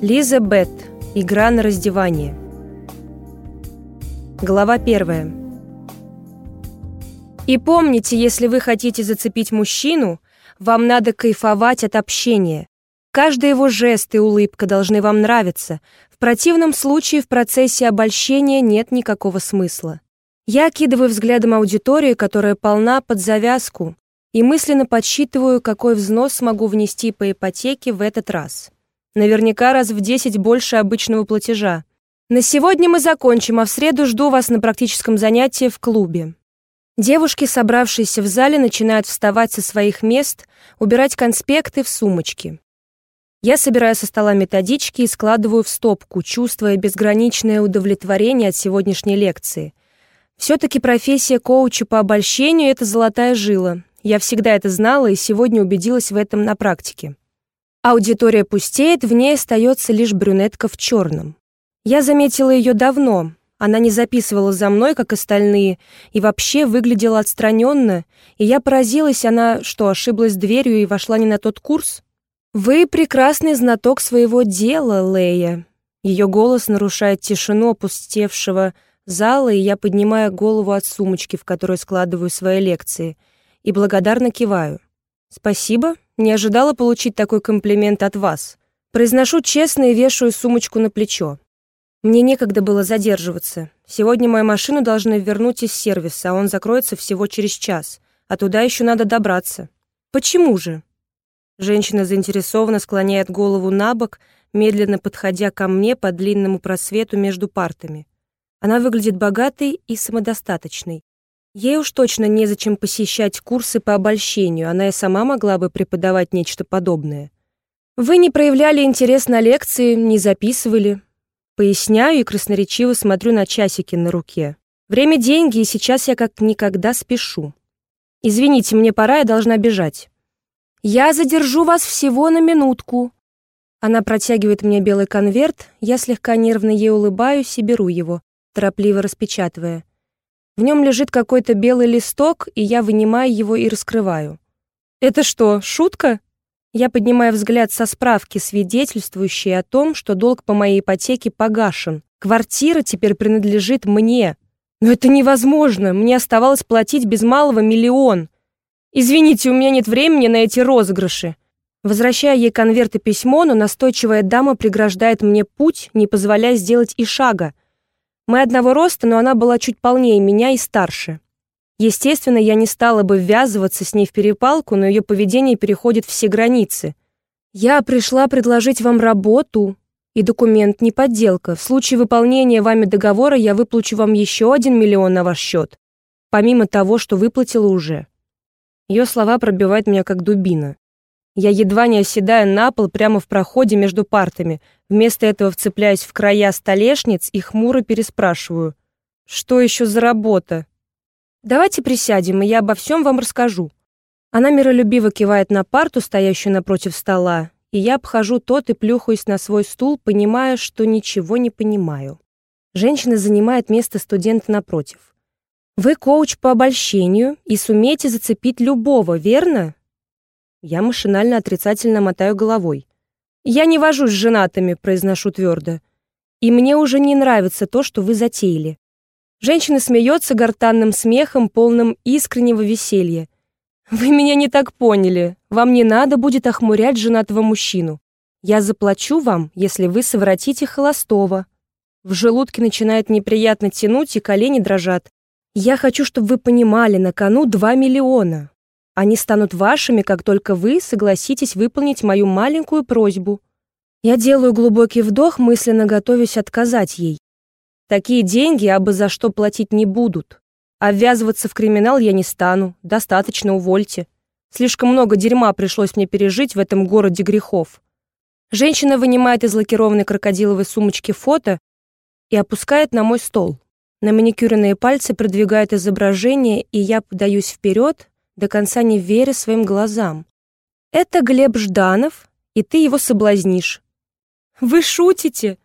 Лиза Бет. Игра на раздевание. Глава первая. И помните, если вы хотите зацепить мужчину, вам надо кайфовать от общения. Каждый его жест и улыбка должны вам нравиться. В противном случае в процессе обольщения нет никакого смысла. Я окидываю взглядом аудиторию, которая полна под завязку, и мысленно подсчитываю, какой взнос смогу внести по ипотеке в этот раз. Наверняка раз в 10 больше обычного платежа. На сегодня мы закончим, а в среду жду вас на практическом занятии в клубе. Девушки, собравшиеся в зале, начинают вставать со своих мест, убирать конспекты в сумочки. Я собираю со стола методички и складываю в стопку, чувствуя безграничное удовлетворение от сегодняшней лекции. Все-таки профессия коуча по обольщению — это золотая жила. Я всегда это знала и сегодня убедилась в этом на практике. Аудитория пустеет, в ней остается лишь брюнетка в черном. Я заметила ее давно. Она не записывала за мной, как остальные, и вообще выглядела отстраненно, и я поразилась, она что, ошиблась дверью и вошла не на тот курс? «Вы прекрасный знаток своего дела, Лея». Ее голос нарушает тишину опустевшего зала, и я поднимаю голову от сумочки, в которой складываю свои лекции, и благодарно киваю. «Спасибо, не ожидала получить такой комплимент от вас. Произношу честно и вешаю сумочку на плечо. Мне некогда было задерживаться. Сегодня мою машину должны вернуть из сервиса, а он закроется всего через час. А туда еще надо добраться. Почему же? Женщина заинтересованно склоняет голову на бок, медленно подходя ко мне по длинному просвету между партами. Она выглядит богатой и самодостаточной. Ей уж точно незачем посещать курсы по обольщению, она и сама могла бы преподавать нечто подобное. Вы не проявляли интерес на лекции, не записывали. Поясняю и красноречиво смотрю на часики на руке. Время — деньги, и сейчас я как никогда спешу. Извините, мне пора, я должна бежать. Я задержу вас всего на минутку. Она протягивает мне белый конверт, я слегка нервно ей улыбаюсь и беру его, торопливо распечатывая. В нем лежит какой-то белый листок, и я вынимаю его и раскрываю. «Это что, шутка?» Я поднимаю взгляд со справки, свидетельствующей о том, что долг по моей ипотеке погашен. Квартира теперь принадлежит мне. Но это невозможно, мне оставалось платить без малого миллион. Извините, у меня нет времени на эти розыгрыши. Возвращая ей конверт и письмо, но настойчивая дама преграждает мне путь, не позволяя сделать и шага. Мы одного роста, но она была чуть полнее меня и старше. Естественно, я не стала бы ввязываться с ней в перепалку, но ее поведение переходит все границы. Я пришла предложить вам работу, и документ не подделка. В случае выполнения вами договора я выплачу вам еще один миллион на ваш счет, помимо того, что выплатила уже. Ее слова пробивают меня как дубина. Я едва не оседаю на пол прямо в проходе между партами. Вместо этого вцепляюсь в края столешниц и хмуро переспрашиваю. Что еще за работа? Давайте присядем, и я обо всем вам расскажу. Она миролюбиво кивает на парту, стоящую напротив стола, и я обхожу тот и плюхаюсь на свой стул, понимая, что ничего не понимаю. Женщина занимает место студента напротив. Вы коуч по обольщению и сумеете зацепить любого, верно? Я машинально отрицательно мотаю головой. «Я не вожусь с женатыми», — произношу твердо. «И мне уже не нравится то, что вы затеяли». Женщина смеется гортанным смехом, полным искреннего веселья. «Вы меня не так поняли. Вам не надо будет охмурять женатого мужчину. Я заплачу вам, если вы совратите холостого». В желудке начинает неприятно тянуть, и колени дрожат. «Я хочу, чтобы вы понимали, на кону два миллиона. Они станут вашими, как только вы согласитесь выполнить мою маленькую просьбу. Я делаю глубокий вдох, мысленно готовясь отказать ей. Такие деньги абы за что платить не будут. А ввязываться в криминал я не стану. Достаточно, увольте. Слишком много дерьма пришлось мне пережить в этом городе грехов. Женщина вынимает из лакированной крокодиловой сумочки фото и опускает на мой стол. На маникюренные пальцы продвигают изображение, и я подаюсь вперед, до конца не веря своим глазам. «Это Глеб Жданов, и ты его соблазнишь». «Вы шутите?»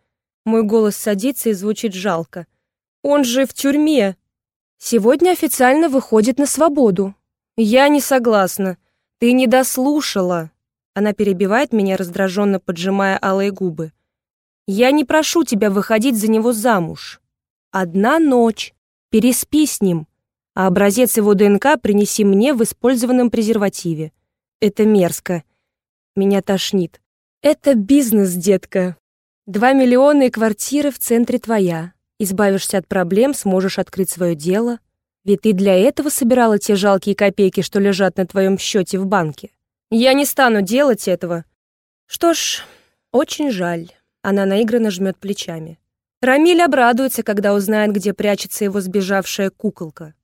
Мой голос садится и звучит жалко. «Он же в тюрьме. Сегодня официально выходит на свободу». «Я не согласна. Ты не дослушала». Она перебивает меня, раздраженно поджимая алые губы. Я не прошу тебя выходить за него замуж. Одна ночь. Переспи с ним, а образец его ДНК принеси мне в использованном презервативе. Это мерзко. Меня тошнит. Это бизнес, детка. Два миллиона и квартира в центре твоя. Избавишься от проблем, сможешь открыть свое дело. Ведь ты для этого собирала те жалкие копейки, что лежат на твоем счете в банке. Я не стану делать этого. Что ж, очень жаль. Она наигранно жмет плечами. Рамиль обрадуется, когда узнает, где прячется его сбежавшая куколка.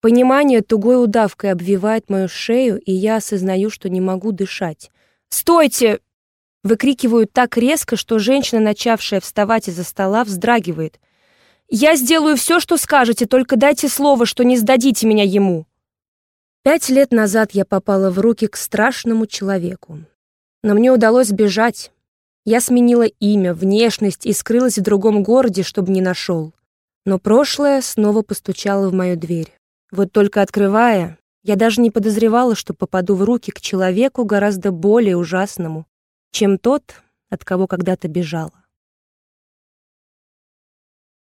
Понимание тугой удавкой обвивает мою шею, и я осознаю, что не могу дышать. «Стойте!» Выкрикиваю так резко, что женщина, начавшая вставать из-за стола, вздрагивает. Я сделаю все, что скажете, только дайте слово, что не сдадите меня ему». Пять лет назад я попала в руки к страшному человеку. Но мне удалось сбежать. Я сменила имя, внешность и скрылась в другом городе, чтобы не нашел. Но прошлое снова постучало в мою дверь. Вот только открывая, я даже не подозревала, что попаду в руки к человеку гораздо более ужасному, чем тот, от кого когда-то бежала.